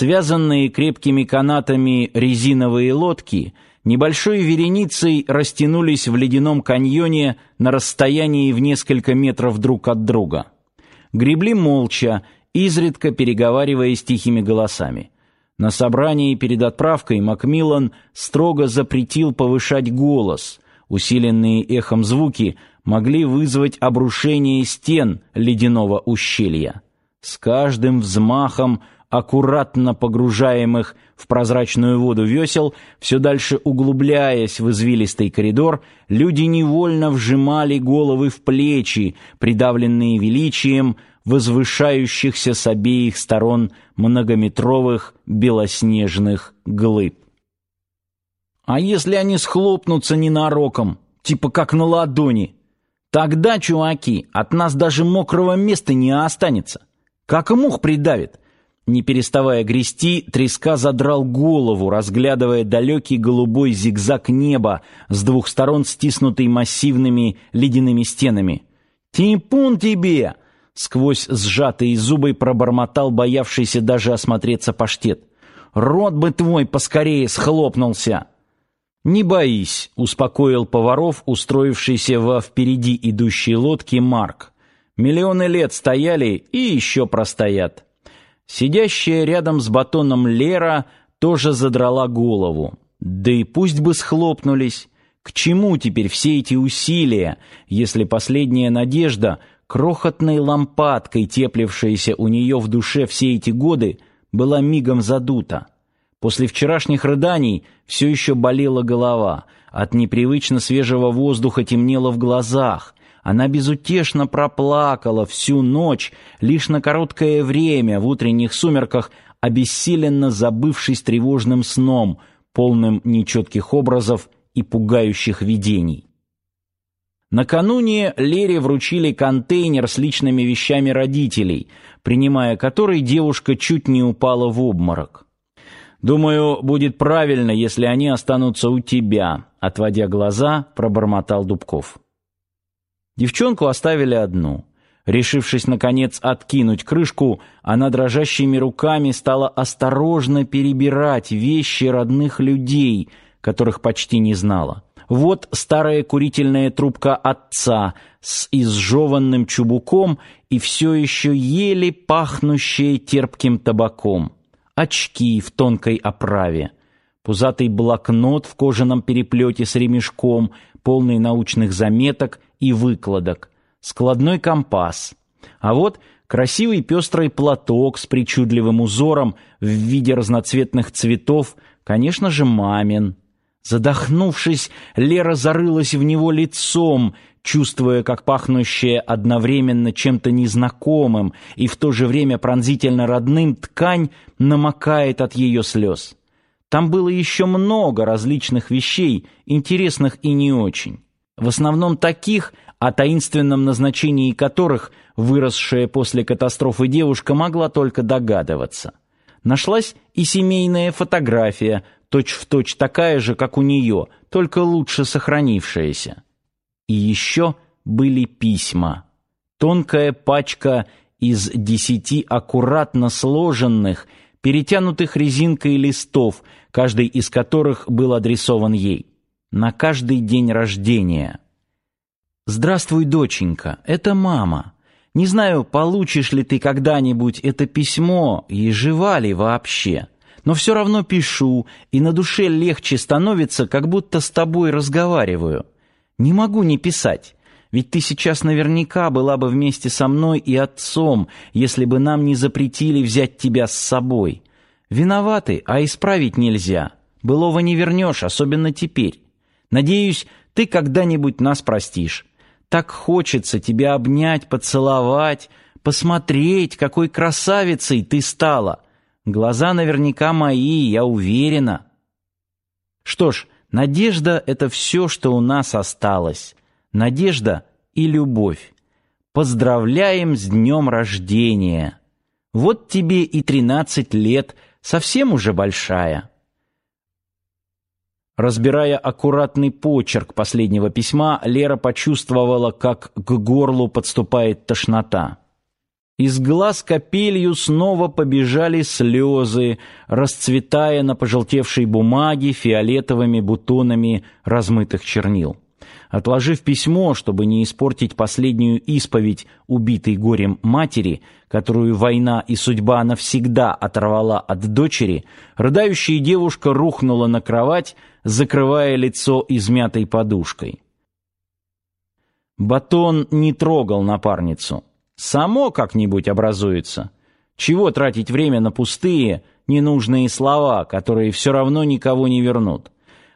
Связанные крепкими канатами резиновые лодки небольшой вереницей растянулись в ледяном каньоне на расстоянии в несколько метров друг от друга. Гребли молча, изредка переговариваясь тихими голосами. На собрании перед отправкой Макмиллан строго запретил повышать голос. Усиленные эхом звуки могли вызвать обрушение стен ледяного ущелья. С каждым взмахом аккуратно погружаемых в прозрачную воду весел, все дальше углубляясь в извилистый коридор, люди невольно вжимали головы в плечи, придавленные величием возвышающихся с обеих сторон многометровых белоснежных глыб. А если они схлопнутся ненароком, типа как на ладони? Тогда, чуваки, от нас даже мокрого места не останется. Как мух придавит. Не переставая грести, треска задрал голову, разглядывая далекий голубой зигзаг неба, с двух сторон стиснутый массивными ледяными стенами. «Типун тебе!» — сквозь сжатые зубы пробормотал боявшийся даже осмотреться паштет. «Рот бы твой поскорее схлопнулся!» «Не боись», — успокоил поваров, устроившийся во впереди идущей лодке Марк. «Миллионы лет стояли и еще простоят». Сидящая рядом с батоном Лера тоже задрала голову. Да и пусть бы схлопнулись. К чему теперь все эти усилия, если последняя надежда, крохотной лампадкой, теплившаяся у нее в душе все эти годы, была мигом задута? После вчерашних рыданий все еще болела голова, от непривычно свежего воздуха темнело в глазах, она безутешно проплакала всю ночь, лишь на короткое время в утренних сумерках, обессиленно забывшись тревожным сном, полным нечетких образов и пугающих видений. Накануне Лере вручили контейнер с личными вещами родителей, принимая который девушка чуть не упала в обморок. «Думаю, будет правильно, если они останутся у тебя», — отводя глаза, пробормотал Дубков. Девчонку оставили одну. Решившись, наконец, откинуть крышку, она дрожащими руками стала осторожно перебирать вещи родных людей, которых почти не знала. Вот старая курительная трубка отца с изжеванным чубуком и все еще еле пахнущая терпким табаком. Очки в тонкой оправе. Пузатый блокнот в кожаном переплете с ремешком, полный научных заметок и выкладок, складной компас. А вот красивый пестрый платок с причудливым узором в виде разноцветных цветов, конечно же, мамин. Задохнувшись, Лера зарылась в него лицом, чувствуя, как пахнущая одновременно чем-то незнакомым и в то же время пронзительно родным ткань намокает от ее слез. Там было еще много различных вещей, интересных и не очень в основном таких, о таинственном назначении которых выросшая после катастрофы девушка могла только догадываться. Нашлась и семейная фотография, точь-в-точь точь такая же, как у нее, только лучше сохранившаяся. И еще были письма. Тонкая пачка из десяти аккуратно сложенных, перетянутых резинкой листов, каждый из которых был адресован ей на каждый день рождения. «Здравствуй, доченька, это мама. Не знаю, получишь ли ты когда-нибудь это письмо и жива ли вообще, но все равно пишу, и на душе легче становится, как будто с тобой разговариваю. Не могу не писать». Ведь ты сейчас наверняка была бы вместе со мной и отцом, если бы нам не запретили взять тебя с собой. Виноваты, а исправить нельзя. Былого не вернешь, особенно теперь. Надеюсь, ты когда-нибудь нас простишь. Так хочется тебя обнять, поцеловать, посмотреть, какой красавицей ты стала. Глаза наверняка мои, я уверена. Что ж, надежда — это все, что у нас осталось. Надежда и любовь. Поздравляем с днем рождения. Вот тебе и тринадцать лет, совсем уже большая. Разбирая аккуратный почерк последнего письма, Лера почувствовала, как к горлу подступает тошнота. Из глаз капелью снова побежали слезы, расцветая на пожелтевшей бумаге фиолетовыми бутонами размытых чернил. Отложив письмо, чтобы не испортить последнюю исповедь убитой горем матери, которую война и судьба навсегда оторвала от дочери, рыдающая девушка рухнула на кровать, закрывая лицо измятой подушкой. Батон не трогал напарницу. Само как-нибудь образуется. Чего тратить время на пустые, ненужные слова, которые все равно никого не вернут?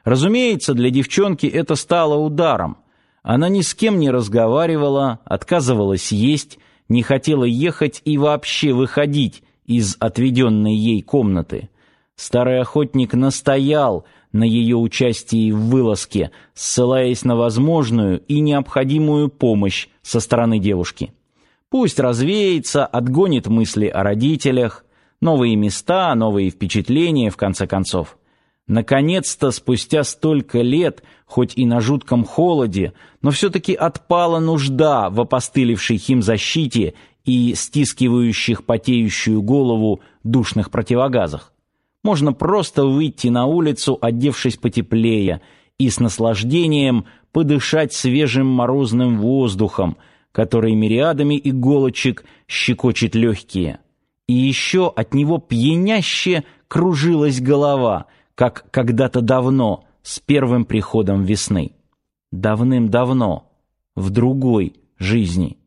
Разумеется, для девчонки это стало ударом. Она ни с кем не разговаривала, отказывалась есть, не хотела ехать и вообще выходить из отведенной ей комнаты. Старый охотник настоял на ее участии в вылазке, ссылаясь на возможную и необходимую помощь со стороны девушки. Пусть развеется, отгонит мысли о родителях, новые места, новые впечатления, в конце концов. Наконец-то, спустя столько лет, хоть и на жутком холоде, но все-таки отпала нужда в опостылевшей химзащите и стискивающих потеющую голову душных противогазах. Можно просто выйти на улицу, одевшись потеплее, и с наслаждением подышать свежим морозным воздухом – который мириадами иголочек щекочет легкие. И еще от него пьяняще кружилась голова, как когда-то давно, с первым приходом весны. Давным-давно, в другой жизни.